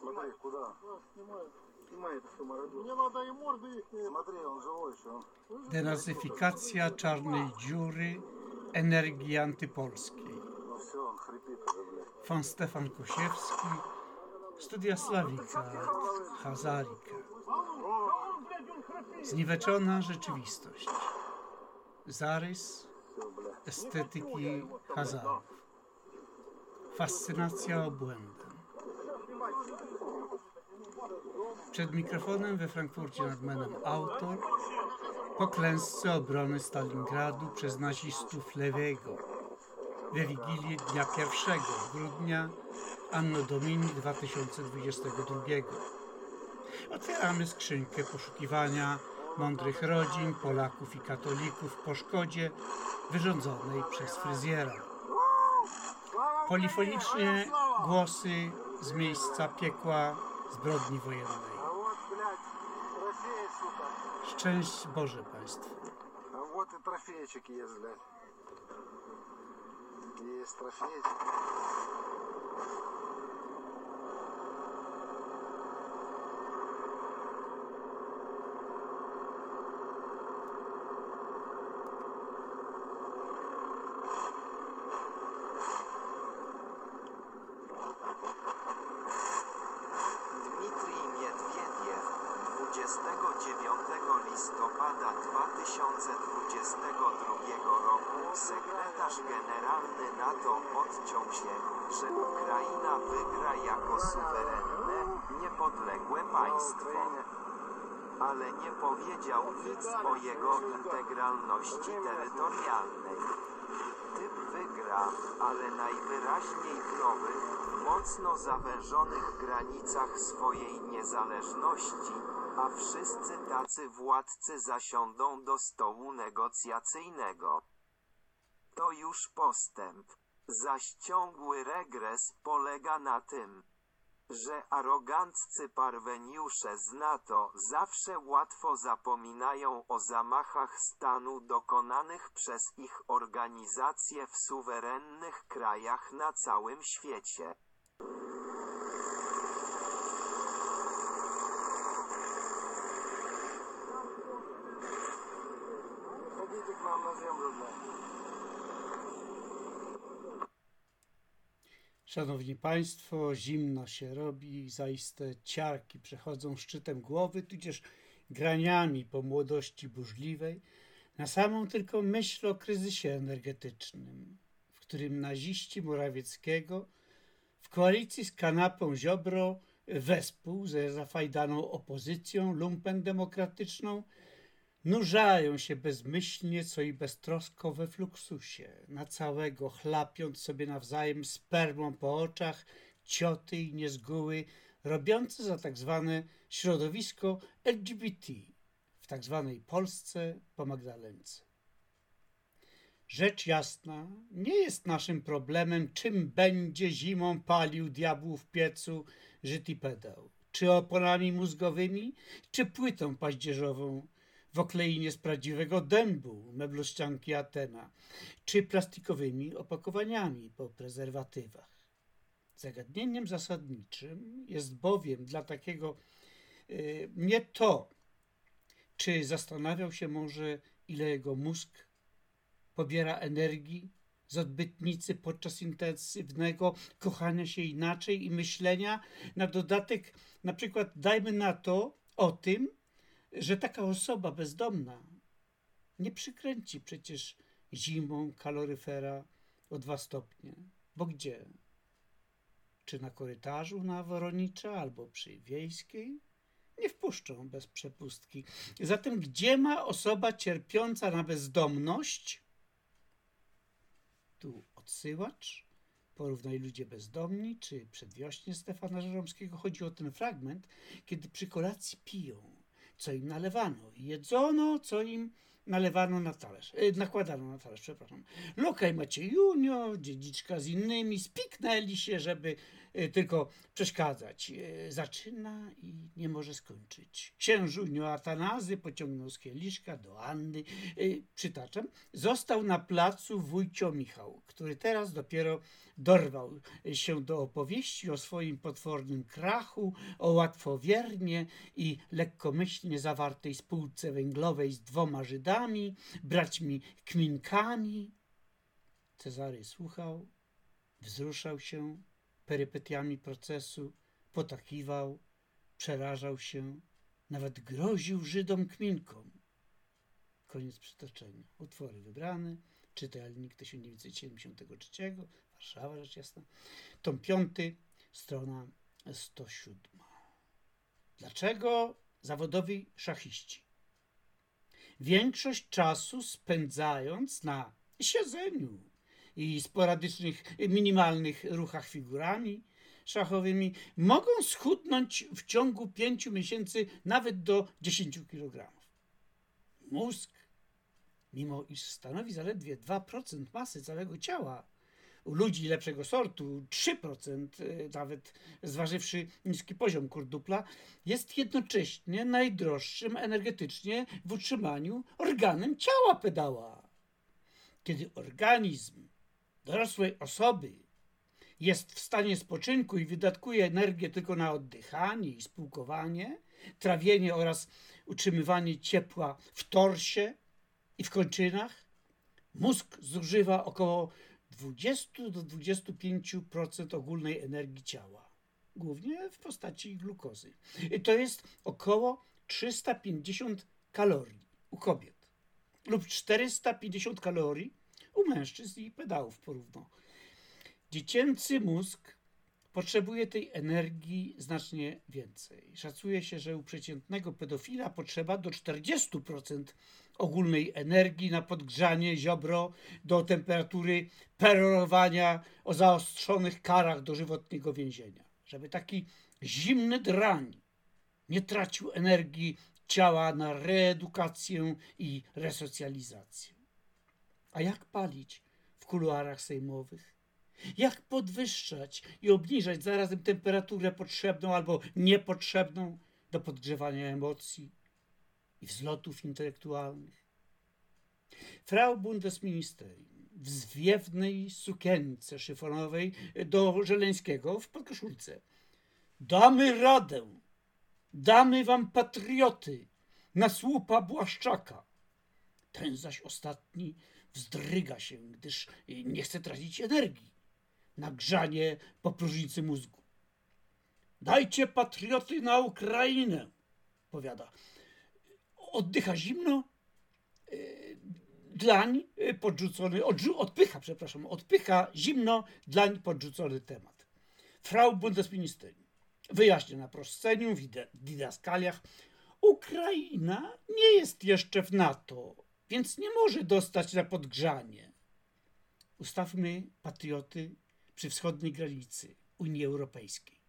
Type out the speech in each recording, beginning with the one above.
Смотри, куда? Да, снимает. Снимай это все мародер. Мне надо и морды их. э, Смотри, он живой еще. Denazyfikacja czarnej dziury energii antypolskiej. Ну все, он хрипит уже, блядь. Pan Stefan Kosiewski, Studia Slawika, Hazarika. Zniweczona rzeczywistość. Zarys Все, блядь. estetyki Hazarów. Fascynacja obłędem. Przed mikrofonem we Frankfurcie nad Menem autor po klęsce obrony Stalingradu przez nazistów Lewego we Wigilię dnia 1 grudnia Anno Domini 2022. Otwieramy skrzynkę poszukiwania mądrych rodzin, Polaków i katolików po szkodzie wyrządzonej przez fryzjera. Polifonicznie głosy z miejsca piekła zbrodni wojennej. Szczęść Boże Państwu. А вот и трофейчик есть, блядь. Есть трофейчик. 29 listopada 2022 roku sekretarz generalny NATO odciął się, że Ukraina wygra jako suwerenne, niepodległe państwo. Ale nie powiedział nic o jego integralności terytorialnej. Typ wygra, ale najwyraźniej w nowych, mocno zawężonych granicach swojej niezależności, a wszyscy tacy władcy zasiądą do stołu negocjacyjnego. To już postęp. Zaś ciągły regres polega na tym, że aroganccy parweniusze z NATO zawsze łatwo zapominają o zamachach stanu dokonanych przez ich organizacje w suwerennych krajach na całym świecie. Szanowni Państwo, zimno się robi, zaiste ciarki przechodzą szczytem głowy, tudzież graniami po młodości burzliwej, na samą tylko myśl o kryzysie energetycznym, w którym naziści Morawieckiego w koalicji z kanapą Ziobro wespół ze zafajdaną opozycją lumpen demokratyczną nurzają się bezmyślnie, co i beztrosko we fluksusie, na całego chlapiąc sobie nawzajem spermą po oczach cioty i niezgóły, robiące za tak zwane środowisko LGBT w tak zwanej Polsce po Magdalence. Rzecz jasna, nie jest naszym problemem, czym będzie zimą palił diabłu w piecu żyty pedał. Czy oponami mózgowymi, czy płytą paździerzową w okleinie z prawdziwego dębu meblościanki Atena, czy plastikowymi opakowaniami po prezerwatywach. Zagadnieniem zasadniczym jest bowiem dla takiego y, nie to, czy zastanawiał się może, ile jego mózg pobiera energii z odbytnicy podczas intensywnego kochania się inaczej i myślenia. Na dodatek, na przykład, dajmy na to o tym, że taka osoba bezdomna nie przykręci przecież zimą kaloryfera o dwa stopnie. Bo gdzie? Czy na korytarzu na Woronicza albo przy Wiejskiej? Nie wpuszczą bez przepustki. Zatem gdzie ma osoba cierpiąca na bezdomność? Tu odsyłacz, porównaj ludzie bezdomni, czy przedwiośnie Stefana Żeromskiego. Chodzi o ten fragment, kiedy przy kolacji piją, co im nalewano jedzono, co im nalewano na talerz, e, nakładano na talerz, przepraszam. Lokaj Maciejunio, dziedziczka z innymi, spiknęli się, żeby tylko przeszkadzać. E, Zaczyna i nie może skończyć. Księżunio Atanazy pociągnął z kieliszka do Anny. E, Przytaczam. Został na placu wujcio Michał, który teraz dopiero dorwał się do opowieści o swoim potwornym krachu, o łatwowiernie i lekkomyślnie zawartej spółce węglowej z dwoma Żydami, braćmi Kminkami. Cezary słuchał, wzruszał się perypetiami procesu, potakiwał, przerażał się, nawet groził Żydom Kminkom. Koniec przytoczenia. Utwory wybrane. Czytelnik 1973. Warszawa, rzecz jasna. Tom 5, strona 107. Dlaczego zawodowi szachiści? Większość czasu spędzając na siedzeniu i sporadycznych, minimalnych ruchach figurami szachowymi, mogą schudnąć w ciągu pięciu miesięcy nawet do 10 kg. Mózg, mimo iż stanowi zaledwie 2% masy całego ciała, u ludzi lepszego sortu 3%, y, nawet zważywszy niski poziom kurdupla, jest jednocześnie najdroższym energetycznie w utrzymaniu organem ciała pedała. Kiedy organizm dorosłej osoby jest w stanie spoczynku i wydatkuje energię tylko na oddychanie i spółkowanie, trawienie oraz utrzymywanie ciepła w torsie i w kończynach, mózg zużywa około 20 do 25% ogólnej energii ciała, głównie w postaci glukozy. I To jest około 350 kalorii u kobiet lub 450 kalorii u mężczyzn i pedałów porówno. Dziecięcy mózg potrzebuje tej energii znacznie więcej. Szacuje się, że u przeciętnego pedofila potrzeba do 40% ogólnej energii na podgrzanie ziobro do temperatury perorowania o zaostrzonych karach dożywotniego więzienia. Żeby taki zimny drań nie tracił energii ciała na reedukację i resocjalizację. A jak palić w kuluarach sejmowych? Jak podwyższać i obniżać zarazem temperaturę potrzebną albo niepotrzebną do podgrzewania emocji i wzlotów intelektualnych? Frau Bundesministerin w zwiewnej sukience szyfonowej do Żeleńskiego w podkoszulce. Damy radę, damy wam patrioty na słupa Błaszczaka. Ten zaś ostatni wzdryga się, gdyż nie chce tracić energii na grzanie po próżnicy mózgu. Dajcie patrioty na Ukrainę, powiada. Oddycha zimno, yy, dlań podrzucony, odrzu, odpycha, przepraszam, odpycha zimno, dlań podrzucony temat. Frau Bundesministerin wyjaśnia na proszceniu, w didaskaliach, Ukraina nie jest jeszcze w NATO, więc nie może dostać na podgrzanie. Ustawmy patrioty przy wschodniej granicy Unii Europejskiej,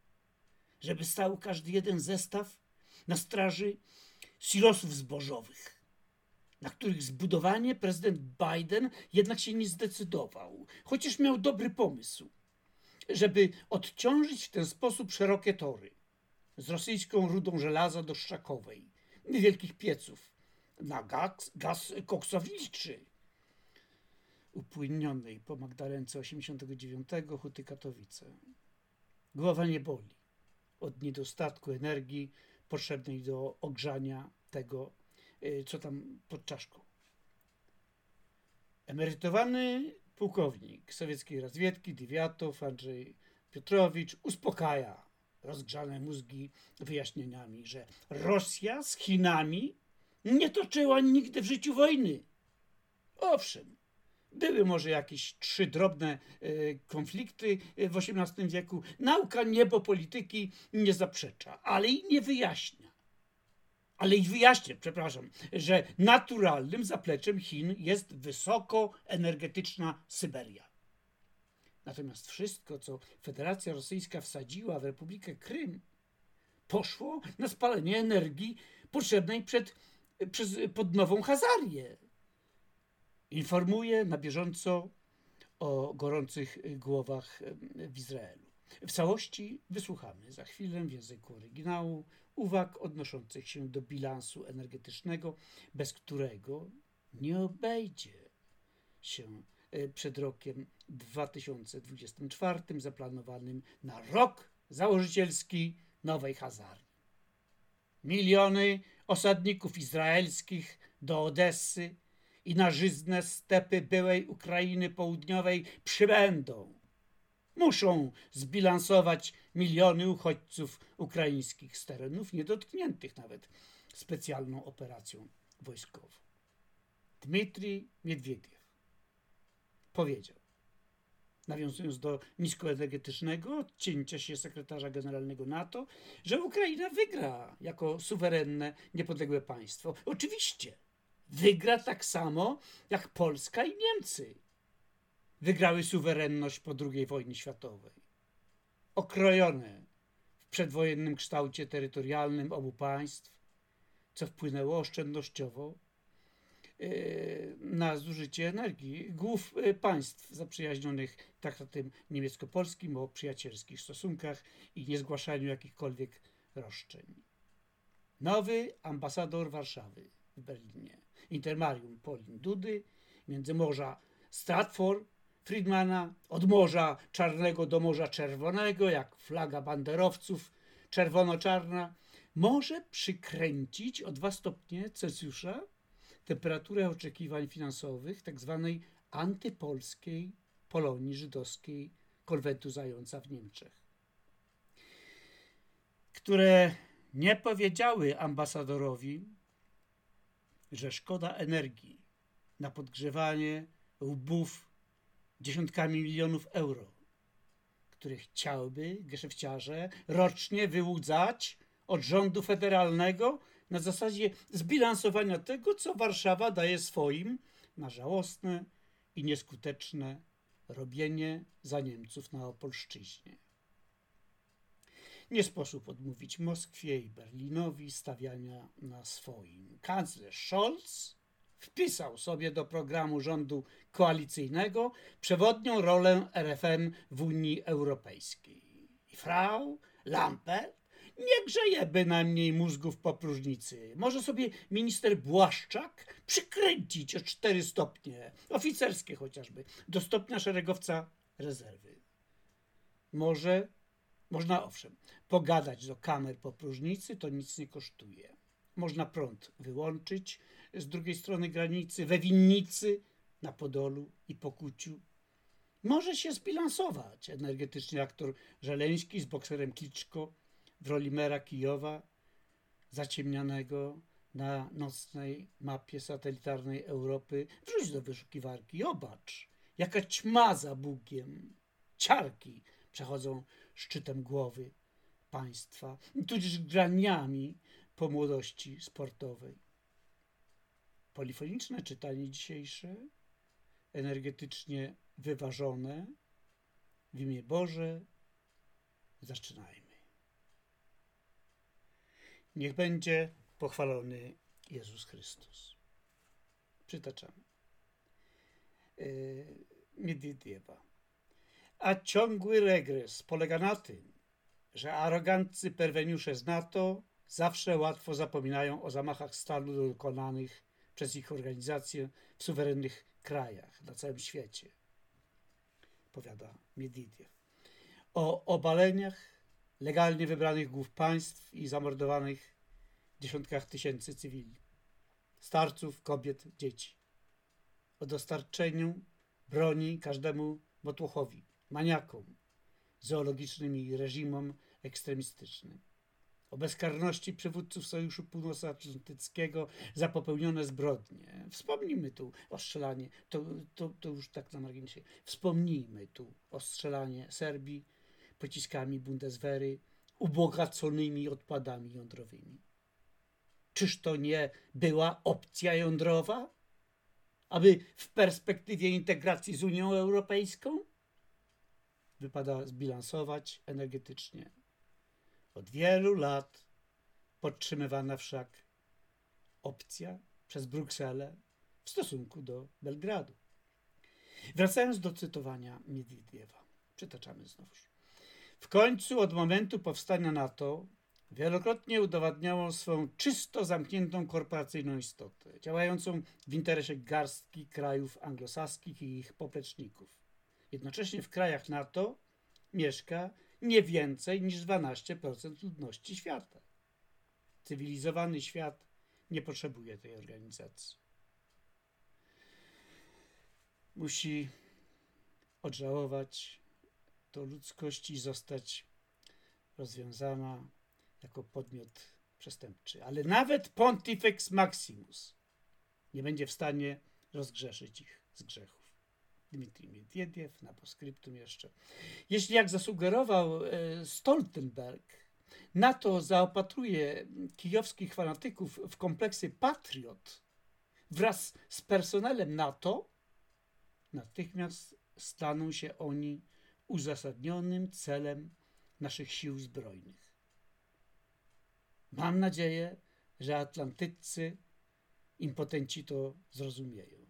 żeby stał każdy jeden zestaw na straży silosów zbożowych, na których zbudowanie prezydent Biden jednak się nie zdecydował, chociaż miał dobry pomysł, żeby odciążyć w ten sposób szerokie tory z rosyjską rudą żelaza do Szczakowej, wielkich pieców na gaz, gaz koksowniczy upłynnionej po Magdalence 89 Huty Katowice. Głowa nie boli od niedostatku energii potrzebnej do ogrzania tego, y, co tam pod czaszką. Emerytowany pułkownik sowieckiej rozwiedki Dywiatow Andrzej Piotrowicz uspokaja rozgrzane mózgi wyjaśnieniami, że Rosja z Chinami nie toczyła nigdy w życiu wojny. Owszem, były może jakieś trzy drobne e, konflikty w XVIII wieku. Nauka niebopolityki nie zaprzecza, ale i nie wyjaśnia. Ale i wyjaśnię, przepraszam, że naturalnym zapleczem Chin jest wysokoenergetyczna Syberia. Natomiast wszystko, co Federacja Rosyjska wsadziła w Republikę Krym, poszło na spalenie energii potrzebnej przed, przez, pod nową Hazarię. Informuje na bieżąco o gorących głowach w Izraelu. W całości wysłuchamy za chwilę w języku oryginału uwag odnoszących się do bilansu energetycznego, bez którego nie obejdzie się e, przed rokiem 2024 zaplanowanym na rok założycielski Nowej Hazarii. Miliony osadników izraelskich do Odessy i na żyzne stepy byłej Ukrainy Południowej przybędą. Muszą zbilansować miliony uchodźców ukraińskich z terenów niedotkniętych nawet specjalną operacją wojskową. Dmitrij Miedwiediew powiedział, nawiązując do niskoenergetycznego odcięcia się sekretarza generalnego NATO, że Ukraina wygra jako suwerenne, niepodległe państwo. Oczywiście, wygra tak samo jak Polska i Niemcy. Wygrały suwerenność po II wojnie światowej. Okrojone w przedwojennym kształcie terytorialnym obu państw, co wpłynęło oszczędnościowo na zużycie energii głów yy, państw zaprzyjaźnionych traktatem niemiecko-polskim o przyjacielskich stosunkach i niezgłaszaniu jakichkolwiek roszczeń. Nowy ambasador Warszawy w Berlinie, Intermarium Polin Dudy, między Morza Stratford, Friedmana, od Morza Czarnego do Morza Czerwonego, jak flaga banderowców czerwono-czarna, może przykręcić o 2 stopnie Celsjusza temperaturę oczekiwań finansowych tzw. antypolskiej Polonii żydowskiej konwentu zająca w Niemczech, które nie powiedziały ambasadorowi, że szkoda energii na podgrzewanie łbów dziesiątkami milionów euro, które chciałby geszefciarze rocznie wyłudzać od rządu federalnego na zasadzie zbilansowania tego, co Warszawa daje swoim na żałosne i nieskuteczne robienie za Niemców na Opolszczyźnie. Nie sposób odmówić Moskwie i Berlinowi stawiania na swoim. Kanclerz Scholz wpisał sobie do programu rządu koalicyjnego przewodnią rolę RFN w Unii Europejskiej. I Frau Lampert nie grzeje bynajmniej mózgów po próżnicy. Może sobie minister Błaszczak przykręcić o 4 stopnie, oficerskie chociażby, do stopnia szeregowca rezerwy. Może, można owszem, pogadać do kamer po próżnicy, to nic nie kosztuje. Można prąd wyłączyć z drugiej strony granicy, we winnicy, na Podolu i Pokuciu. Może się zbilansować energetycznie aktor Żeleński z bokserem Kliczko w roli mera Kijowa, zaciemnianego na nocnej mapie satelitarnej Europy. Wrzuć do wyszukiwarki, obacz, jaka ćma za Bugiem. Ciarki przechodzą szczytem głowy państwa, tudzież graniami po młodości sportowej. Polifoniczne czytanie dzisiejsze, energetycznie wyważone, w imię Boże, zaczynajmy. Niech będzie pochwalony Jezus Chrystus. Przytaczamy. Yy, Miedwiediewa. A ciągły regres polega na tym, że aroganccy perweniusze z NATO zawsze łatwo zapominają o zamachach stanu dokonanych przez ich organizacje w suwerennych krajach na całym świecie, powiada Miedidiew. O obaleniach legalnie wybranych głów państw i zamordowanych dziesiątkach tysięcy cywili, starców, kobiet, dzieci. O dostarczeniu broni każdemu motłochowi, maniakom, zoologicznym i reżimom ekstremistycznym o bezkarności przywódców Sojuszu Północnoatlantyckiego za popełnione zbrodnie. Wspomnijmy tu o strzelanie, to, to, to już tak na marginesie, wspomnijmy tu o strzelanie Serbii pociskami Bundeswehry ubogaconymi odpadami jądrowymi. Czyż to nie była opcja jądrowa? Aby w perspektywie integracji z Unią Europejską wypada zbilansować energetycznie od wielu lat podtrzymywana wszak opcja przez Brukselę w stosunku do Belgradu. Wracając do cytowania Miedwiediewa, przytaczamy znowuż. W końcu od momentu powstania NATO wielokrotnie udowadniało swą czysto zamkniętą korporacyjną istotę, działającą w interesie garstki krajów anglosaskich i ich popleczników. Jednocześnie w krajach NATO mieszka nie więcej niż 12% ludności świata. Cywilizowany świat nie potrzebuje tej organizacji. Musi odżałować to ludzkość i zostać rozwiązana jako podmiot przestępczy. Ale nawet Pontifex Maximus nie będzie w stanie rozgrzeszyć ich z grzechów. Dmitrij Miedwiediew, na postscriptum jeszcze. Jeśli, jak zasugerował e, Stoltenberg, NATO zaopatruje kijowskich fanatyków w kompleksy Patriot wraz z personelem NATO, natychmiast staną się oni uzasadnionym celem naszych sił zbrojnych. Mam nadzieję, że Atlantycy impotenci to zrozumieją.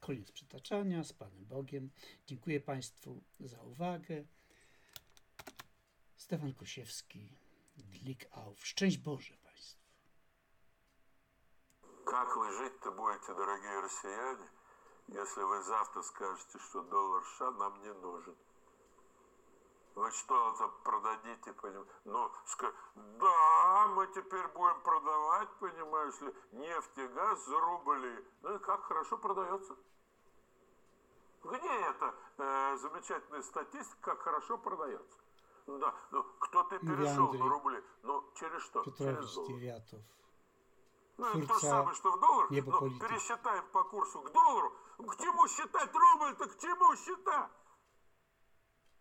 Koniec przytaczania z Panem Bogiem. Dziękuję Państwu za uwagę. Stefan Kosiewski, Glik Auf. Szczęść Boże Państwu. Как вы жить-то будете, дорогие россияне, Если вы завтра скажете, что доллар США нам не нужен? Вы что это продадите, понимаете? Ну, ска- да, мы теперь будем продавать, понимаешь ли, нефть и газ за рубли. Ну и как хорошо продается. Где эта э, замечательная статистика, как хорошо продается? Да, ну кто-то Mówił перешел Andrzej на рубли, но через что? Через Piotrowicz доллар. Dywiatow. Ну, это то самое, что в доллар. но политике. пересчитаем по курсу к доллару. К чему считать рубль-то? К чему считать?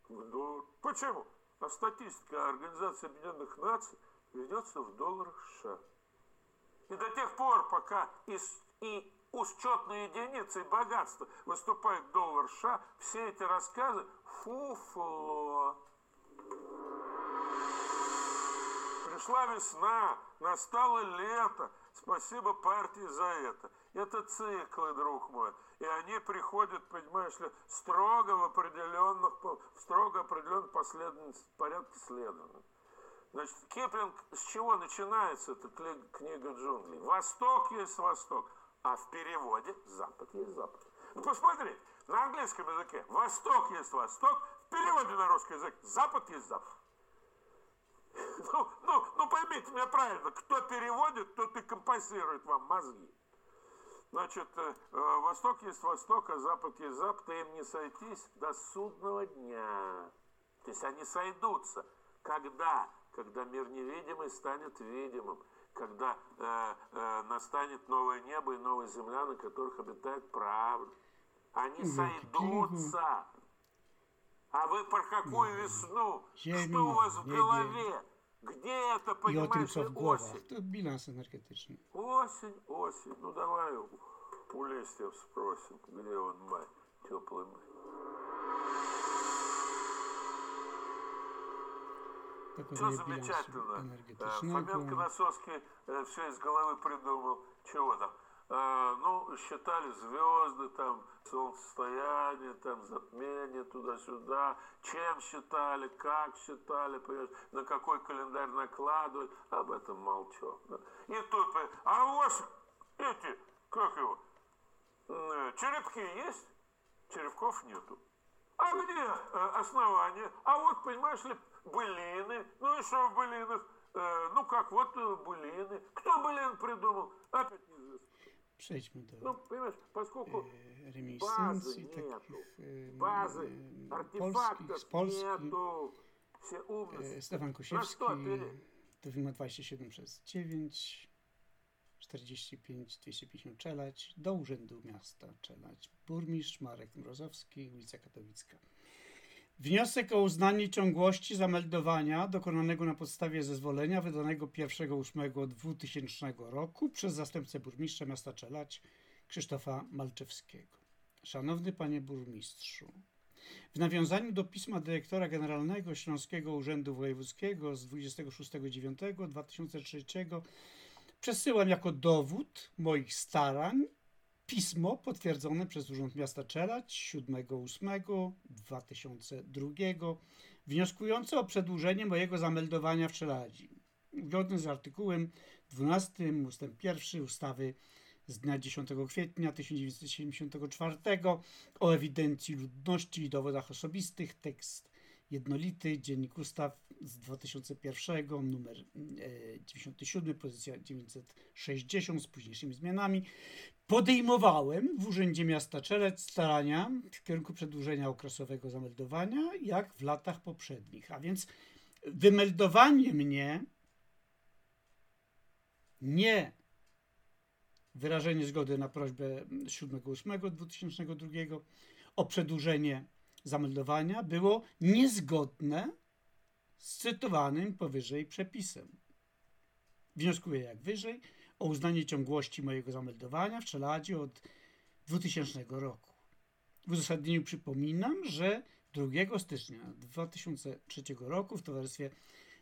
К доллару. Почему? А статистика Организации Объединенных Наций ведется в долларах США. И до тех пор, пока из, и учетной единицей богатства выступает доллар США, все эти рассказы фуфло. Пришла весна, настало лето. Спасибо партии за это. Это циклы, друг мой. И они приходят, понимаешь ли, строго в определенных, в строго определенном последовательности, порядке следования. Значит, Киплинг с чего начинается эта книга джунглей? Восток есть Восток, а в переводе Запад есть Запад. Ну, посмотри, на английском языке Восток есть Восток, в переводе на русский язык Запад есть Запад. Ну, ну, ну поймите меня правильно, кто переводит, тот и компенсирует вам мозги. Значит, э, Восток есть Восток, а Запад есть Запад, и им не сойтись до судного дня. То есть они сойдутся. Когда? Когда мир невидимый станет видимым. Когда э, э, настанет новое небо и новая земля, на которых обитает правда. Они сойдутся. А вы про какую весну? Что у вас в голове? Где это, głowach. осень? Осень, осень. Ну давай у, листьев спросим, где он май, теплый май. Все замечательно. Фоменко Носовский все из головы придумал. Чего там? Э, ну, считали звезды, там, солнцестояние, там, затмение, туда-сюда. Чем считали, как считали, на какой календарь накладывать. Об этом молчу. да. И тут, а у вас эти, как его, э, черепки есть? Черепков нету. А где э, основание? А вот, понимаешь ли, былины. Ну и что в былинах? Э, ну как, вот былины. Кто былин придумал? Опять неизвестно. Przejdźmy do Ну, понимаешь, поскольку e, базы reminiscencji нету, takich e, базы, e, polskich, артефактов z Polski. нету. Все умности. E, Stefan На Kosiewski, что пере... to numer 27 przez 9, 45, 250 Czelać, do Urzędu Miasta Czelać. Burmistrz Marek Mrozowski, ulica Katowicka. Wniosek o uznanie ciągłości zameldowania dokonanego na podstawie zezwolenia wydanego 1.8.2000 roku przez zastępcę burmistrza miasta Czelać Krzysztofa Malczewskiego. Szanowny panie burmistrzu, w nawiązaniu do pisma dyrektora generalnego Śląskiego Urzędu Wojewódzkiego z 26.09.2003 przesyłam jako dowód moich starań pismo potwierdzone przez Urząd Miasta Czelać 7.8.2002 wnioskujące o przedłużenie mojego zameldowania w Czeladzi zgodnie z artykułem 12 ust. 1 ustawy z dnia 10 kwietnia 1974 o ewidencji ludności i dowodach osobistych, tekst jednolity, dziennik ustaw z 2001, numer e, 97, pozycja 960 z późniejszymi zmianami, podejmowałem w Urzędzie Miasta Czerec starania w kierunku przedłużenia okresowego zameldowania, jak w latach poprzednich. A więc wymeldowanie mnie nie wyrażenie zgody na prośbę 7.8.2002 o przedłużenie zameldowania było niezgodne z cytowanym powyżej przepisem. Wnioskuję jak wyżej o uznanie ciągłości mojego zameldowania w Czeladzie od 2000 roku. W uzasadnieniu przypominam, że 2 stycznia 2003 roku w towarzystwie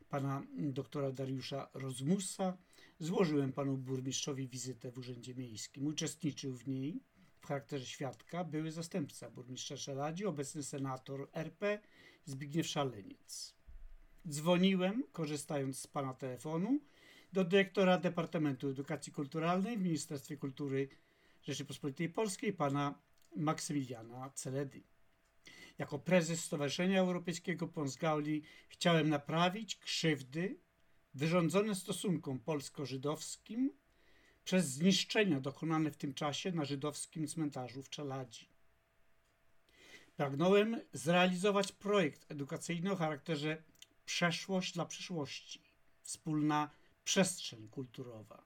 pana doktora Dariusza Rozmusa złożyłem panu burmistrzowi wizytę w Urzędzie Miejskim. Uczestniczył w niej w charakterze świadka były zastępca burmistrza Szeladzi, obecny senator RP Zbigniew Szaleniec. Dzwoniłem, korzystając z pana telefonu, do dyrektora Departamentu Edukacji Kulturalnej w Ministerstwie Kultury Rzeczypospolitej Polskiej, pana Maksymiliana Celedy. Jako prezes Stowarzyszenia Europejskiego Pons Gauli chciałem naprawić krzywdy wyrządzone stosunkom polsko-żydowskim przez zniszczenia dokonane w tym czasie na żydowskim cmentarzu w Czeladzi. Pragnąłem zrealizować projekt edukacyjny o charakterze przeszłość dla przyszłości, wspólna przestrzeń kulturowa.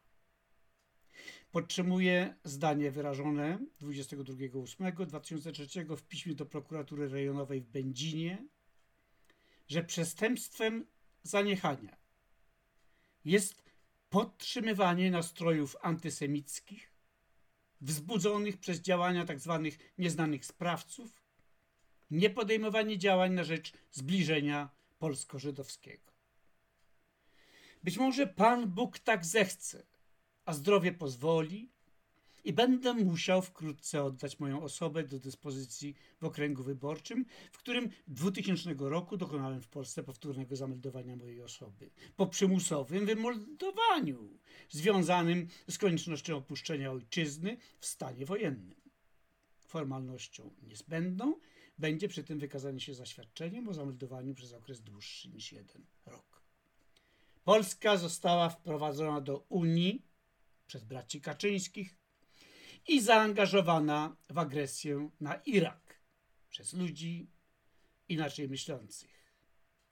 Podtrzymuję zdanie wyrażone 22.08.2003 w piśmie do prokuratury rejonowej w Będzinie, że przestępstwem zaniechania jest podtrzymywanie nastrojów antysemickich, wzbudzonych przez działania tzw. nieznanych sprawców, niepodejmowanie działań na rzecz zbliżenia polsko-żydowskiego. Być może Pan Bóg tak zechce, a zdrowie pozwoli, i będę musiał wkrótce oddać moją osobę do dyspozycji w okręgu wyborczym, w którym 2000 roku dokonałem w Polsce powtórnego zameldowania mojej osoby. Po przymusowym wymeldowaniu związanym z koniecznością opuszczenia ojczyzny w stanie wojennym. Formalnością niezbędną będzie przy tym wykazanie się zaświadczeniem o zameldowaniu przez okres dłuższy niż jeden rok. Polska została wprowadzona do Unii przez braci Kaczyńskich i zaangażowana w agresję na Irak przez ludzi inaczej myślących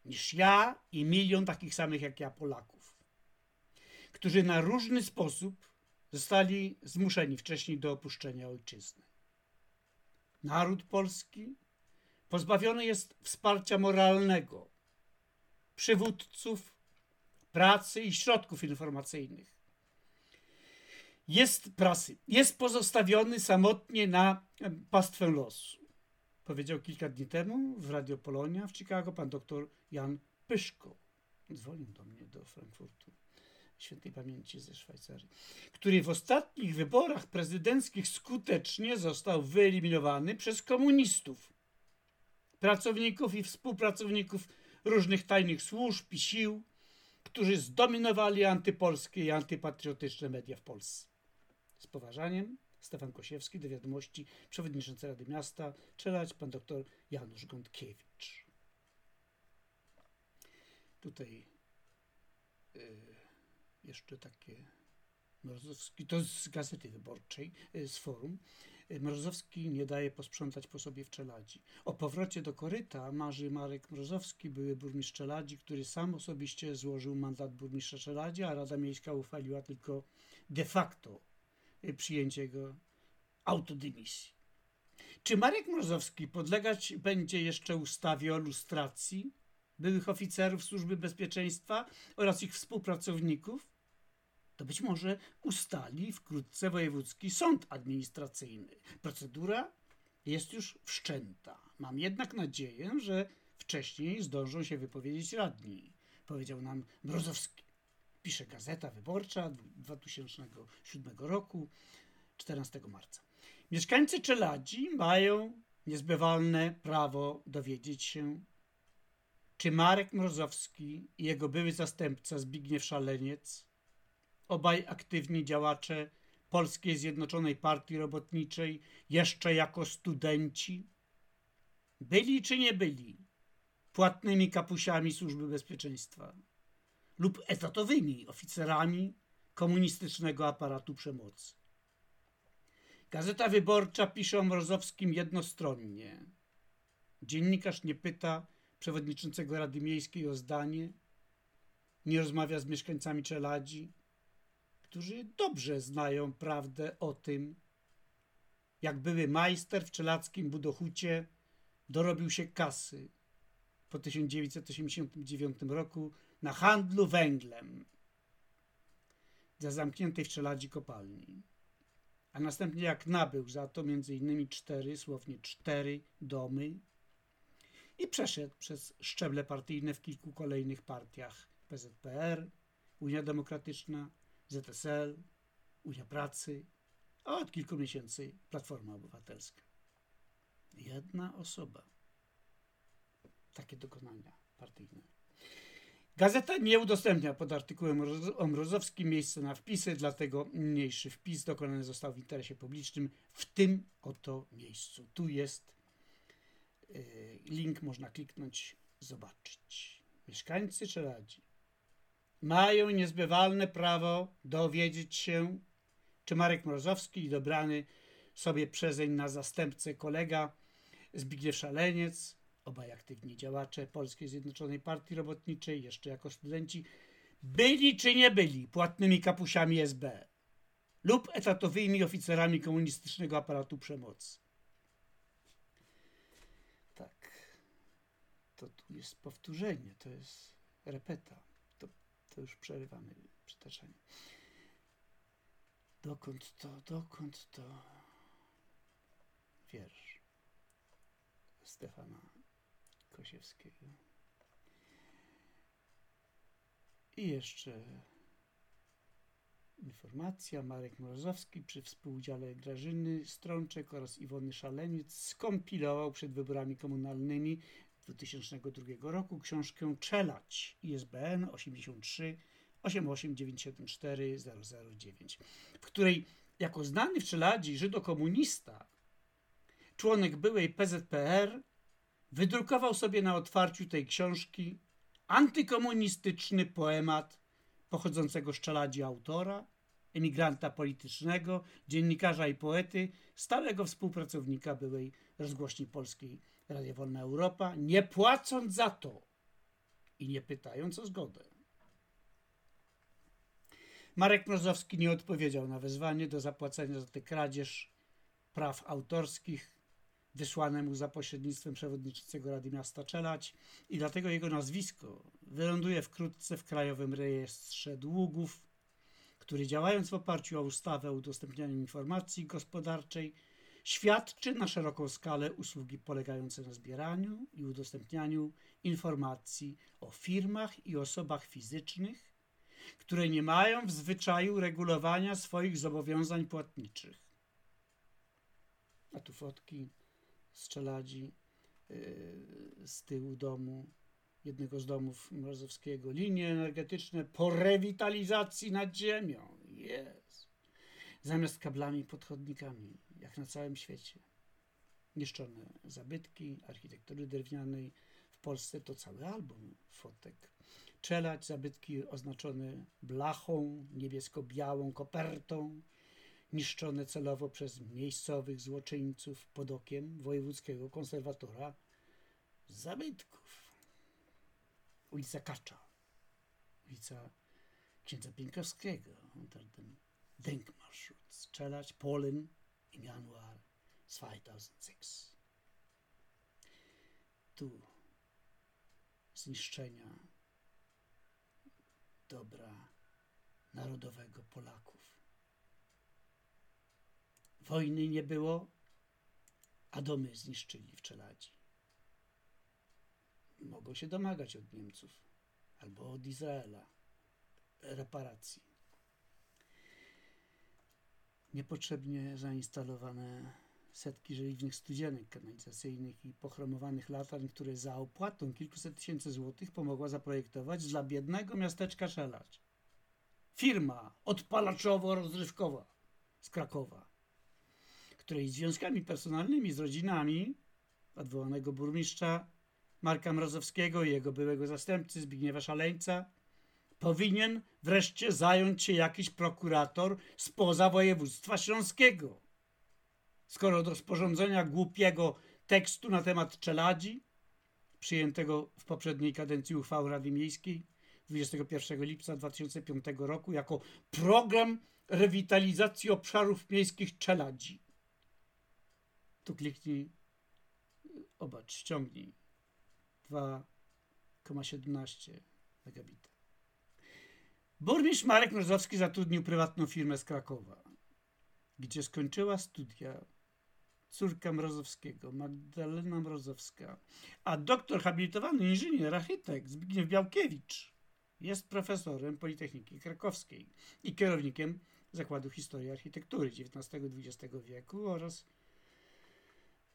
niż ja i milion takich samych jak ja Polaków, którzy na różny sposób zostali zmuszeni wcześniej do opuszczenia ojczyzny. Naród polski pozbawiony jest wsparcia moralnego, przywódców, pracy i środków informacyjnych jest prasy, jest pozostawiony samotnie na pastwę losu. Powiedział kilka dni temu w Radio Polonia w Chicago pan doktor Jan Pyszko. Dzwonił do mnie do Frankfurtu, świętej pamięci ze Szwajcarii, który w ostatnich wyborach prezydenckich skutecznie został wyeliminowany przez komunistów, pracowników i współpracowników różnych tajnych służb i sił, którzy zdominowali antypolskie i antypatriotyczne media w Polsce. Z poważaniem, Stefan Kosiewski, do wiadomości przewodniczący Rady Miasta, czelać pan doktor Janusz Gądkiewicz. Tutaj y, jeszcze takie Morozowski, to z Gazety Wyborczej, y, z forum. Y, Mrozowski nie daje posprzątać po sobie w Czeladzi. O powrocie do koryta marzy Marek Mrozowski, były burmistrz Czeladzi, który sam osobiście złożył mandat burmistrza Czeladzi, a Rada Miejska uchwaliła tylko de facto przyjęcie jego autodymisji. Czy Marek Mrozowski podlegać będzie jeszcze ustawie o lustracji byłych oficerów Służby Bezpieczeństwa oraz ich współpracowników? To być może ustali wkrótce Wojewódzki Sąd Administracyjny. Procedura jest już wszczęta. Mam jednak nadzieję, że wcześniej zdążą się wypowiedzieć radni, powiedział nam Mrozowski pisze Gazeta Wyborcza 2007 roku, 14 marca. Mieszkańcy Czeladzi mają niezbywalne prawo dowiedzieć się, czy Marek Mrozowski i jego były zastępca Zbigniew Szaleniec, obaj aktywni działacze Polskiej Zjednoczonej Partii Robotniczej jeszcze jako studenci? Byli czy nie byli płatnymi kapusiami Służby Bezpieczeństwa lub etatowymi oficerami komunistycznego aparatu przemocy? Gazeta Wyborcza pisze o Mrozowskim jednostronnie. Dziennikarz nie pyta przewodniczącego Rady Miejskiej o zdanie, nie rozmawia z mieszkańcami Czeladzi, którzy dobrze znają prawdę o tym, jak były majster w czelackim budochucie dorobił się kasy po 1989 roku na handlu węglem za zamkniętej w Czeladzi kopalni. A następnie jak nabył za to innymi cztery, słownie cztery domy i przeszedł przez szczeble partyjne w kilku kolejnych partiach PZPR, Unia Demokratyczna, ZSL, Unia Pracy, a od kilku miesięcy Platforma Obywatelska. Jedna osoba. Takie dokonania partyjne. Gazeta nie udostępnia pod artykułem o Mrozowskim miejsca na wpisy, dlatego mniejszy wpis dokonany został w interesie publicznym w tym oto miejscu. Tu jest yy, link, można kliknąć, zobaczyć. Mieszkańcy Czeladzi mają niezbywalne prawo dowiedzieć się, czy Marek Mrozowski, dobrany sobie przezeń na zastępcę kolega Zbigniew Szaleniec, obaj aktywni działacze Polskiej Zjednoczonej Partii Robotniczej, jeszcze jako studenci, byli czy nie byli płatnymi kapusiami SB lub etatowymi oficerami komunistycznego aparatu przemocy. Tak, to tu jest powtórzenie, to jest repeta. To, to już przerywamy przytaczanie. Dokąd to, dokąd to? Wiersz Stefana Kosiewskiego. I jeszcze informacja. Marek Mrozowski przy współudziale Grażyny Strączek oraz Iwony Szaleniec skompilował przed wyborami komunalnymi 2002 roku książkę Czelać ISBN 83 88974 009, w której jako znany w Czeladzi żydokomunista, członek byłej PZPR, wydrukował sobie na otwarciu tej książki antykomunistyczny poemat pochodzącego z Czeladzi autora, emigranta politycznego, dziennikarza i poety, stałego współpracownika byłej rozgłośni polskiej Radia Wolna Europa, nie płacąc za to i nie pytając o zgodę. Marek Mrozowski nie odpowiedział na wezwanie do zapłacenia za tę kradzież praw autorskich wysłane mu za pośrednictwem przewodniczącego Rady Miasta Czelać i dlatego jego nazwisko wyląduje wkrótce w Krajowym Rejestrze Długów, który działając w oparciu o ustawę o udostępnianiu informacji gospodarczej świadczy na szeroką skalę usługi polegające na zbieraniu i udostępnianiu informacji o firmach i osobach fizycznych, które nie mają w zwyczaju regulowania swoich zobowiązań płatniczych. A tu fotki z czeladzi yy, z tyłu domu, jednego z domów Mrozowskiego. Linie energetyczne po rewitalizacji nad ziemią. Jest. Zamiast kablami pod chodnikami, jak na całym świecie. Niszczone zabytki architektury drewnianej. W Polsce to cały album fotek. Czelać, zabytki oznaczone blachą, niebiesko-białą kopertą, niszczone celowo przez miejscowych złoczyńców pod okiem wojewódzkiego konserwatora zabytków. Ulica Kacza, ulica księdza Pienkowskiego, Denkmalschutz, Czelać, Polen im Januar 2006. Tu zniszczenia dobra narodowego Polaków. Wojny nie było, a domy zniszczyli w Czeladzi. Mogą się domagać od Niemców albo od Izraela reparacji. Niepotrzebnie zainstalowane setki żeliwnych studzienek kanalizacyjnych i pochromowanych latarń, które za opłatą kilkuset tysięcy złotych pomogła zaprojektować dla biednego miasteczka Czelać. Firma odpalaczowo-rozrywkowa z Krakowa, której związkami personalnymi z rodzinami odwołanego burmistrza Marka Mrozowskiego i jego byłego zastępcy Zbigniewa Szaleńca powinien wreszcie zająć się jakiś prokurator spoza województwa śląskiego. Skoro do sporządzenia głupiego tekstu na temat czeladzi, przyjętego w poprzedniej kadencji uchwały Rady Miejskiej 21 lipca 2005 roku jako program rewitalizacji obszarów miejskich czeladzi. Tu kliknij, obacz, ściągnij 2,17 megabita. Burmistrz Marek Mrozowski zatrudnił prywatną firmę z Krakowa, gdzie skończyła studia córka Mrozowskiego, Magdalena Mrozowska, a doktor habilitowany inżynier, architekt Zbigniew Białkiewicz jest profesorem Politechniki Krakowskiej i kierownikiem Zakładu Historii Architektury XIX-XX wieku oraz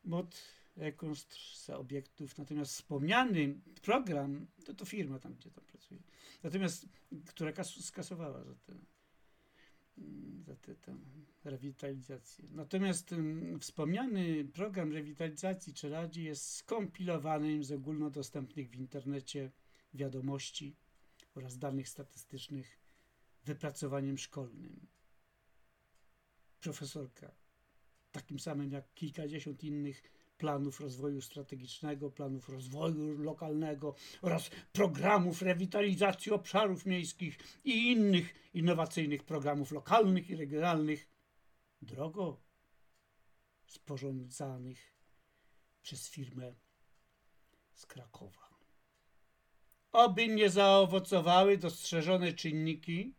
mod rekonstrukcja obiektów. Natomiast wspomniany program, to to firma tam, gdzie tam pracuje, natomiast, która kas- skasowała za te, za te tam rewitalizację. Natomiast ym, wspomniany program rewitalizacji czeladzi jest skompilowanym z ogólnodostępnych w internecie wiadomości oraz danych statystycznych wypracowaniem szkolnym. Profesorka, takim samym jak kilkadziesiąt innych planów rozwoju strategicznego, planów rozwoju lokalnego oraz programów rewitalizacji obszarów miejskich i innych innowacyjnych programów lokalnych i regionalnych, drogo sporządzanych przez firmę z Krakowa. Oby nie zaowocowały dostrzeżone czynniki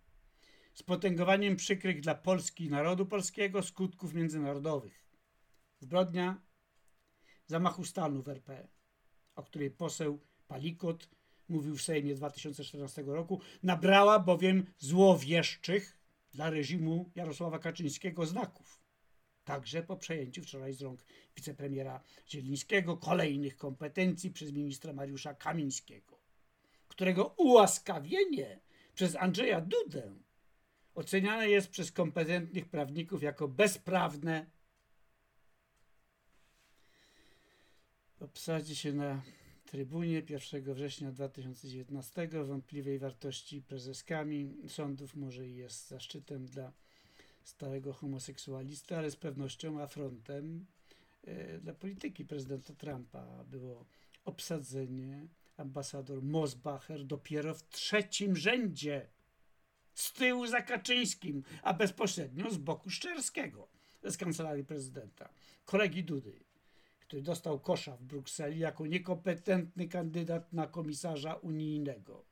z potęgowaniem przykrych dla Polski i narodu polskiego skutków międzynarodowych. Zbrodnia zamachu stanu w RP, o której poseł Palikot mówił w Sejmie 2014 roku, nabrała bowiem złowieszczych dla reżimu Jarosława Kaczyńskiego znaków. Także po przejęciu wczoraj z rąk wicepremiera Zielińskiego kolejnych kompetencji przez ministra Mariusza Kamińskiego, którego ułaskawienie przez Andrzeja Dudę oceniane jest przez kompetentnych prawników jako bezprawne. Obsadzi się na trybunie 1 września 2019 wątpliwej wartości prezeskami sądów może i jest zaszczytem dla stałego homoseksualisty, ale z pewnością afrontem e, dla polityki prezydenta Trumpa było obsadzenie ambasador Mosbacher dopiero w trzecim rzędzie z tyłu za Kaczyńskim, a bezpośrednio z boku Szczerskiego z kancelarii prezydenta, kolegi Dudy który dostał kosza w Brukseli jako niekompetentny kandydat na komisarza unijnego.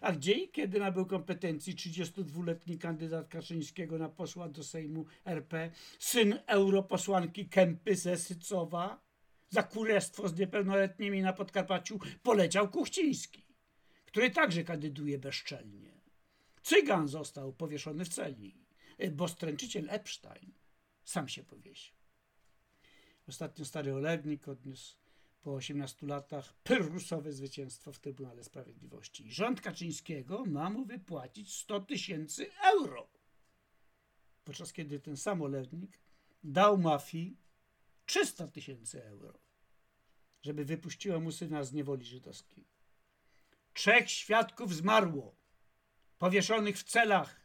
A gdzie i kiedy nabył kompetencji 32-letni kandydat Kaczyńskiego na posła do Sejmu RP, syn europosłanki Kępy ze Sycowa? Za kurestwo z niepełnoletnimi na Podkarpaciu poleciał Kuchciński, który także kandyduje bezczelnie. Cygan został powieszony w celi, bo stręczyciel Epstein sam się powiesił. Ostatnio stary Olegnik odniósł po 18 latach pyrrusowe zwycięstwo w Trybunale Sprawiedliwości. Rząd Kaczyńskiego ma mu wypłacić 100 tysięcy euro. Podczas kiedy ten sam Olegnik dał mafii 300 tysięcy euro, żeby wypuściła mu syna z niewoli żydowskiej. Trzech świadków zmarło, powieszonych w celach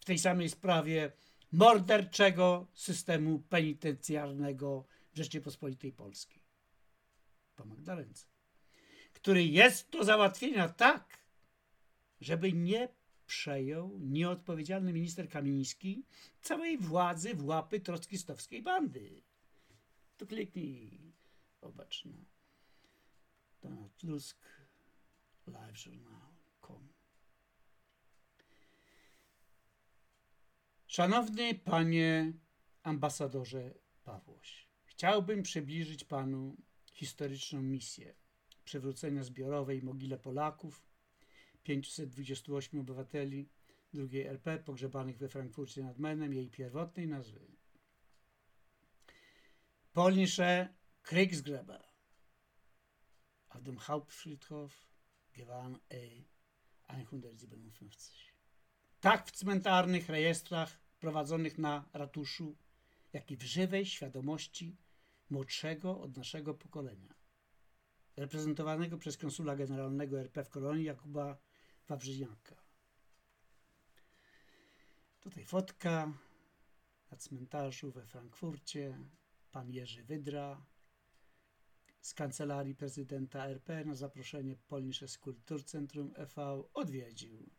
w tej samej sprawie morderczego systemu penitencjarnego Rzeczypospolitej Polskiej. Po Magdalence. Który jest do załatwienia tak, żeby nie przejął nieodpowiedzialny minister Kamiński całej władzy w łapy trockistowskiej bandy. Tu kliknij, obacz na Donald Tusk, livejournal.com. Szanowny panie ambasadorze Pawłoś, chciałbym przybliżyć panu historyczną misję przywrócenia zbiorowej mogile Polaków, 528 obywateli II RP pogrzebanych we Frankfurcie nad Menem, jej pierwotnej nazwy. Polnische Kriegsgräber auf dem Hauptfriedhof Gewan E 157. Tak w cmentarnych rejestrach prowadzonych na ratuszu, jak i w żywej świadomości młodszego od naszego pokolenia, reprezentowanego przez konsula generalnego RP w kolonii Jakuba Wawrzyniaka. Tutaj fotka na cmentarzu we Frankfurcie, pan Jerzy Wydra z kancelarii prezydenta RP na zaproszenie Polnische Kulturcentrum e.V. odwiedził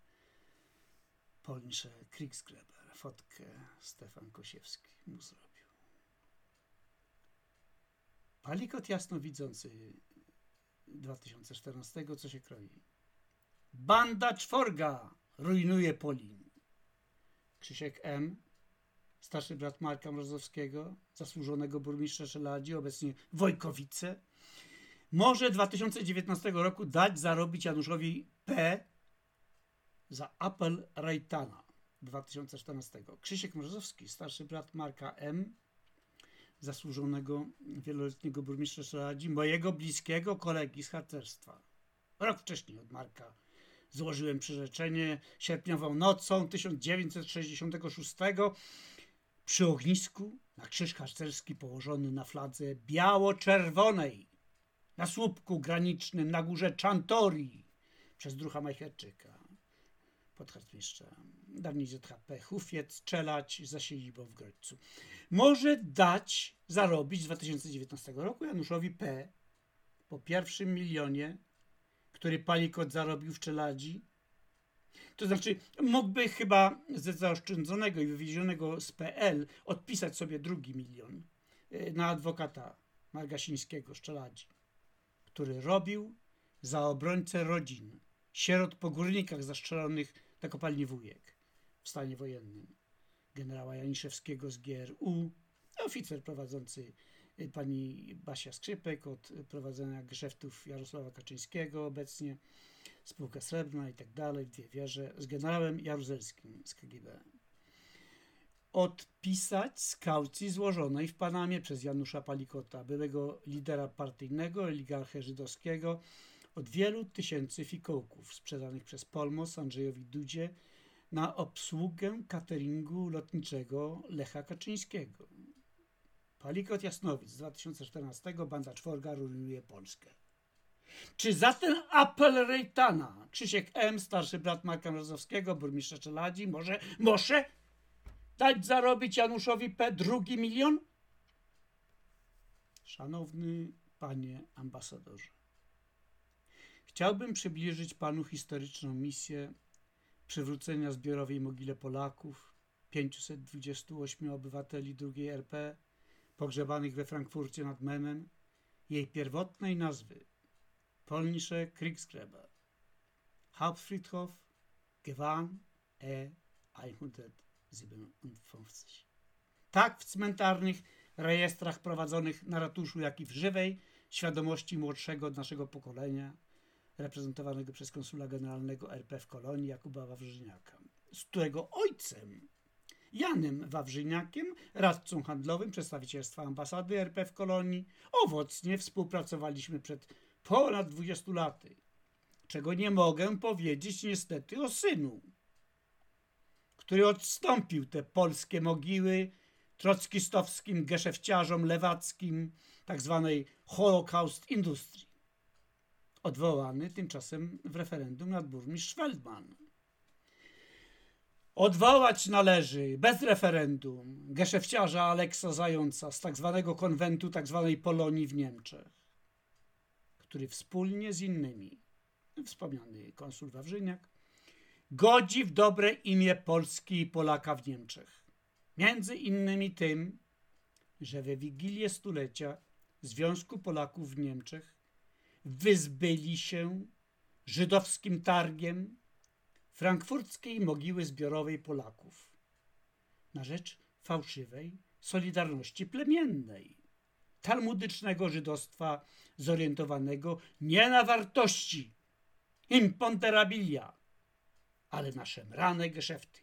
Polnische Kriegsgräber. Fotkę Stefan Kosiewski mu zrobił. Palikot jasnowidzący 2014, co się kroi. Banda czworga rujnuje Polin. Krzysiek M., starszy brat Marka Mrozowskiego, zasłużonego burmistrza Szeladzi, obecnie Wojkowice, może 2019 roku dać zarobić Januszowi P. za apel Rejtana 2014. Krzysiek Mrozowski, starszy brat Marka M., zasłużonego wieloletniego burmistrza Szeladzi, mojego bliskiego kolegi z harcerstwa. Rok wcześniej od Marka złożyłem przyrzeczenie sierpniową nocą 1966 przy ognisku na krzyż harcerski położony na fladze biało-czerwonej na słupku granicznym na górze Czantorii przez drucha Majcherczyka podharcmistrza dawniej ZHP Hufiec, Czelać za siedzibą w Grodźcu. Może dać zarobić z 2019 roku Januszowi P. po pierwszym milionie który Palikot zarobił w Czeladzi. To znaczy, mógłby chyba ze zaoszczędzonego i wywiezionego z PL odpisać sobie drugi milion y, na adwokata Margasińskiego z Czeladzi, który robił za obrońcę rodzin, sierot po górnikach zastrzelonych na kopalni Wujek w stanie wojennym, generała Janiszewskiego z GRU, oficer prowadzący y, pani Basia Skrzypek od prowadzenia geszeftów Jarosława Kaczyńskiego obecnie, spółka srebrna i tak dalej, dwie wieże, z generałem Jaruzelskim z KGB. Odpisać z kaucji złożonej w Panamie przez Janusza Palikota, byłego lidera partyjnego, oligarchę żydowskiego, od wielu tysięcy fikołków sprzedanych przez Polmos Andrzejowi Dudzie na obsługę cateringu lotniczego Lecha Kaczyńskiego. Palikot Jasnowic z 2014 banda czworga rujnuje Polskę. Czy za ten apel Rejtana Krzysiek M., starszy brat Marka Mrozowskiego, burmistrza Czeladzi, może, może dać zarobić Januszowi P. drugi milion? Szanowny panie ambasadorze, chciałbym przybliżyć panu historyczną misję przywrócenia zbiorowej mogile Polaków, 528 obywateli II RP, pogrzebanych we Frankfurcie nad Menem, jej pierwotnej nazwy Polnische Kriegsgräber, Hauptfriedhof, Gewan E 157. Tak w cmentarnych rejestrach prowadzonych na ratuszu, jak i w żywej świadomości młodszego od naszego pokolenia, reprezentowanego przez konsula generalnego RP w kolonii Jakuba Wawrzyniaka, z którego ojcem Janem Wawrzyniakiem, radcą handlowym przedstawicielstwa ambasady RP w kolonii, owocnie współpracowaliśmy przed ponad 20 laty, czego nie mogę powiedzieć niestety o synu, który odstąpił te polskie mogiły trockistowskim geszefciarzom lewackim tzw. Holocaust Industrii, odwołany tymczasem w referendum nad burmistrz Feldman. Odwołać należy bez referendum geszefciarza Aleksa Zająca z tzw. konwentu tzw. Polonii w Niemczech, który wspólnie z innymi, wspomniany konsul Wawrzyniak, godzi w dobre imię Polski i Polaka w Niemczech. Między innymi tym, że we Wigilię stulecia Związku Polaków w Niemczech wyzbyli się żydowskim targiem frankfurckiej mogiły zbiorowej Polaków na rzecz fałszywej solidarności plemiennej, talmudycznego żydostwa zorientowanego nie na wartości, imponderabilia, ale na szemrane geszefty.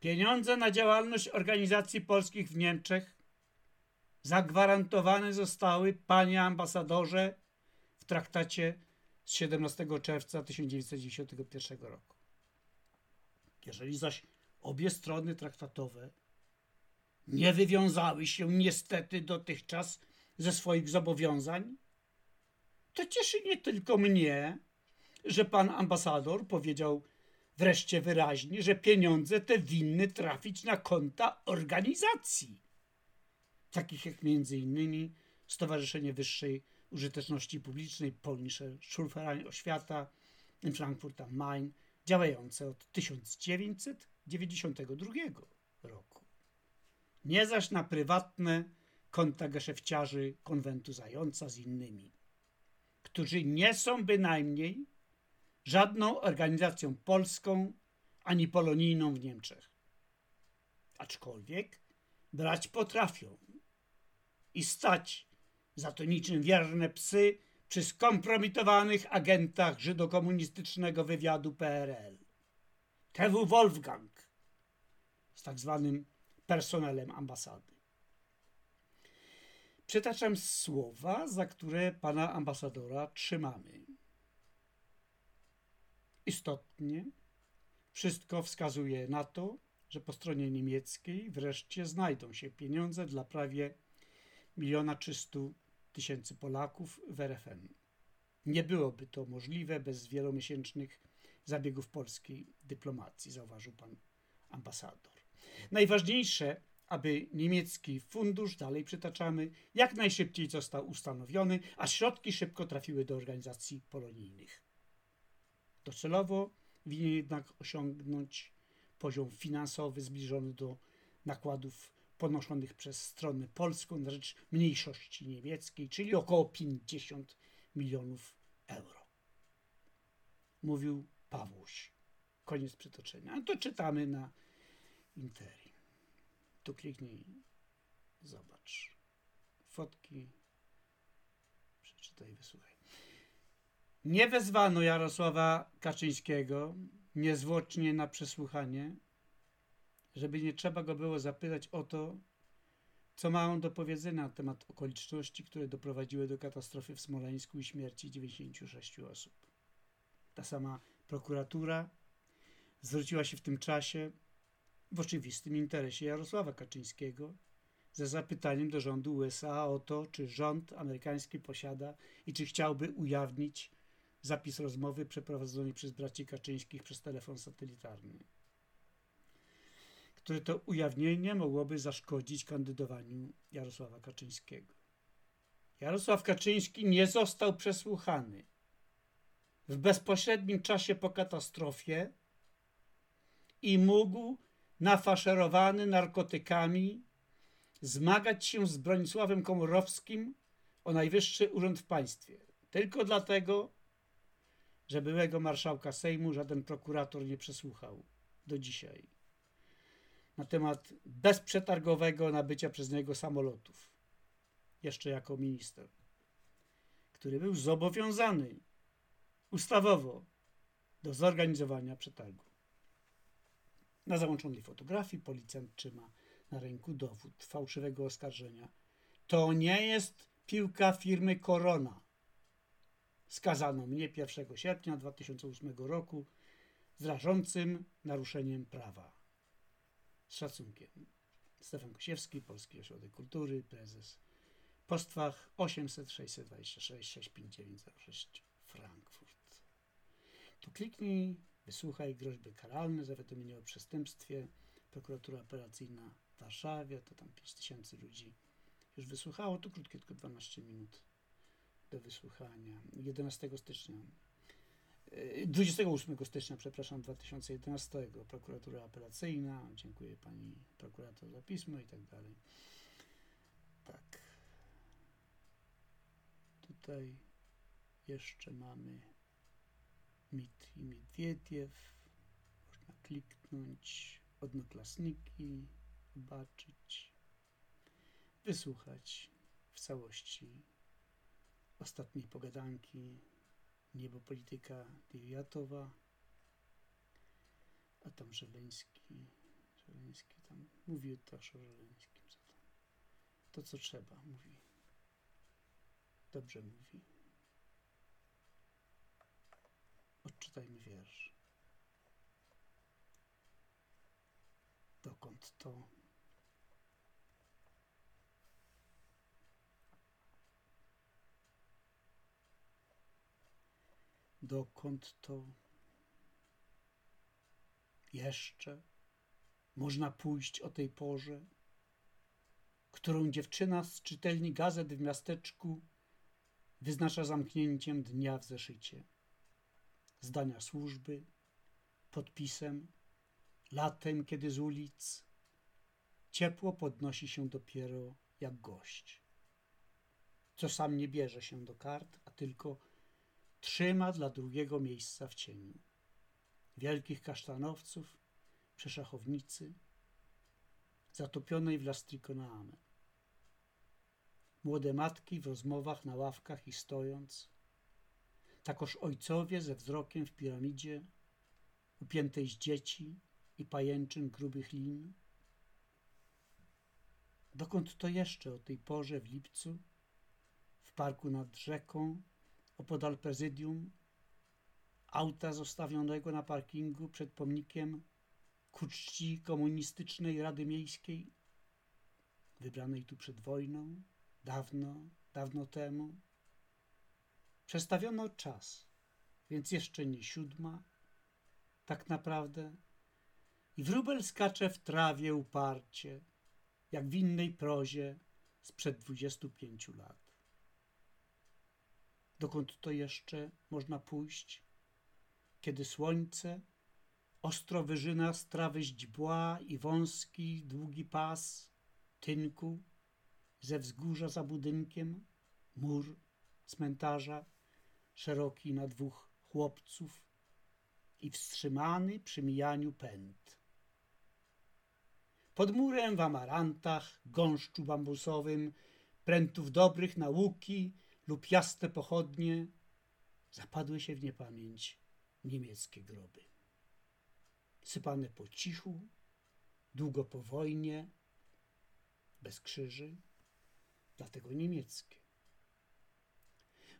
Pieniądze na działalność organizacji polskich w Niemczech zagwarantowane zostały, panie ambasadorze, w traktacie z 17 czerwca 1991 roku. Jeżeli zaś obie strony traktatowe nie wywiązały się niestety dotychczas ze swoich zobowiązań, to cieszy nie tylko mnie, że pan ambasador powiedział wreszcie wyraźnie, że pieniądze te winny trafić na konta organizacji, takich jak innymi Stowarzyszenie Wyższej Użyteczności Publicznej Polnische Schulverein Oświata in Frankfurt am Main, działające od 1992 roku. Nie zaś na prywatne konta geszefciarzy konwentu Zająca z innymi, którzy nie są bynajmniej żadną organizacją polską ani polonijną w Niemczech. Aczkolwiek brać potrafią i stać za to niczym wierne psy przy skompromitowanych agentach żydokomunistycznego wywiadu PRL. TW Wolfgang z tak zwanym personelem ambasady. Przytaczam słowa, za które pana ambasadora trzymamy. Istotnie, wszystko wskazuje na to, że po stronie niemieckiej wreszcie znajdą się pieniądze dla prawie miliona trzystu tysięcy Polaków w RFN. Nie byłoby to możliwe bez wielomiesięcznych zabiegów polskiej dyplomacji, zauważył pan ambasador. Najważniejsze, aby niemiecki fundusz, dalej przytaczamy, jak najszybciej został ustanowiony, a środki szybko trafiły do organizacji polonijnych. Docelowo winien jednak osiągnąć poziom finansowy zbliżony do nakładów ponoszonych przez stronę polską na rzecz mniejszości niemieckiej, czyli około 50 milionów euro. Mówił Pawłuś. Koniec przytoczenia. A to czytamy na Interi. Tu kliknij, zobacz. Fotki. Przeczytaj, wysłuchaj. Nie wezwano Jarosława Kaczyńskiego niezwłocznie na przesłuchanie, żeby nie trzeba go było zapytać o to, co ma on do powiedzenia na temat okoliczności, które doprowadziły do katastrofy w Smoleńsku i śmierci 96 osób. Ta sama prokuratura zwróciła się w tym czasie w oczywistym interesie Jarosława Kaczyńskiego ze zapytaniem do rządu USA o to, czy rząd amerykański posiada i czy chciałby ujawnić zapis rozmowy przeprowadzonej przez braci Kaczyńskich przez telefon satelitarny, które to ujawnienie mogłoby zaszkodzić kandydowaniu Jarosława Kaczyńskiego. Jarosław Kaczyński nie został przesłuchany. W bezpośrednim czasie po katastrofie i mógł nafaszerowany narkotykami zmagać się z Bronisławem Komorowskim o najwyższy urząd w państwie. Tylko dlatego, że byłego marszałka Sejmu żaden prokurator nie przesłuchał do dzisiaj na temat bezprzetargowego nabycia przez niego samolotów, jeszcze jako minister, który był zobowiązany ustawowo do zorganizowania przetargu. Na załączonej fotografii policjant trzyma na ręku dowód fałszywego oskarżenia. To nie jest piłka firmy Corona. Skazano mnie 1 sierpnia 2008 roku z rażącym naruszeniem prawa. Z szacunkiem. Stefan Kosiewski, Polski Ośrodek Kultury, prezes. Postwach 800 626 65906 Frankfurt. Tu kliknij, wysłuchaj groźby karalne, zawiadomienie o przestępstwie. Prokuratura operacyjna w Warszawie, to tam 5000 ludzi już wysłuchało. To krótkie, tylko 12 minut do wysłuchania. 11 stycznia 28 stycznia, przepraszam, 2011, prokuratura apelacyjna, dziękuję pani prokurator za pismo i tak dalej. Tak. Tutaj jeszcze mamy Mit i Miedwiediew. Można kliknąć, odnoklasniki, zobaczyć, wysłuchać w całości ostatniej pogadanki Niebo polityka Diwiatowa, a tam Żeleński, Żeleński tam mówił też o Żeleńskim, co tam. To co trzeba, mówi. Dobrze mówi. Odczytajmy wiersz. Dokąd to? Dokąd to jeszcze można pójść o tej porze, którą dziewczyna z czytelni gazet w miasteczku wyznacza zamknięciem dnia w zeszycie, zdania służby, podpisem, latem, kiedy z ulic ciepło podnosi się dopiero jak gość, co sam nie bierze się do kart, a tylko trzyma dla drugiego miejsca w cieniu. Wielkich kasztanowców przy szachownicy, zatopionej w lastrikonaamę. Młode matki w rozmowach na ławkach i stojąc, takoż ojcowie ze wzrokiem w piramidzie, upiętej z dzieci i pajęczyn grubych lin. Dokąd to jeszcze o tej porze w lipcu, w parku nad rzeką, opodal prezydium, auta zostawionego na parkingu przed pomnikiem ku czci komunistycznej Rady Miejskiej, wybranej tu przed wojną, dawno, dawno temu. Przestawiono czas, więc jeszcze nie siódma, tak naprawdę, i wróbel skacze w trawie uparcie, jak w innej prozie sprzed dwudziestu pięciu lat. Dokąd to jeszcze można pójść, kiedy słońce ostro wyżyna z trawy źdźbła i wąski, długi pas tynku ze wzgórza za budynkiem, mur cmentarza, szeroki na dwóch chłopców i wstrzymany przy mijaniu pęd. Pod murem w amarantach, gąszczu bambusowym, prętów dobrych nauki lub jasne pochodnie zapadły się w niepamięć niemieckie groby. Sypane po cichu, długo po wojnie, bez krzyży, dlatego niemieckie.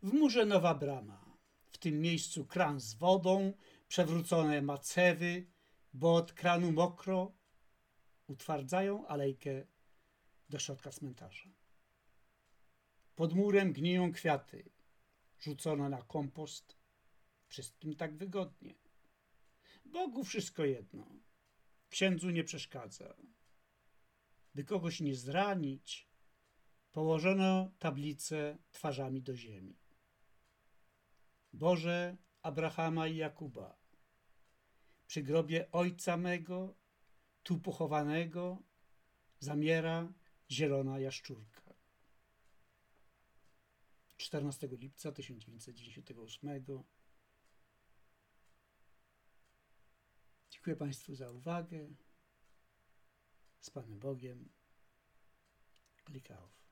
W murze nowa brama, w tym miejscu kran z wodą, przewrócone macewy, bo od kranu mokro, utwardzają alejkę do środka cmentarza. Pod murem gniją kwiaty, rzucone na kompost, wszystkim tak wygodnie. Bogu wszystko jedno, księdzu nie przeszkadza. By kogoś nie zranić, położono tablicę twarzami do ziemi. Boże Abrahama i Jakuba, przy grobie ojca mego, tu pochowanego, zamiera zielona jaszczurka. 14 lipca 1998 Dziękuję Państwu za uwagę. Z Panem Bogiem. Klikaów.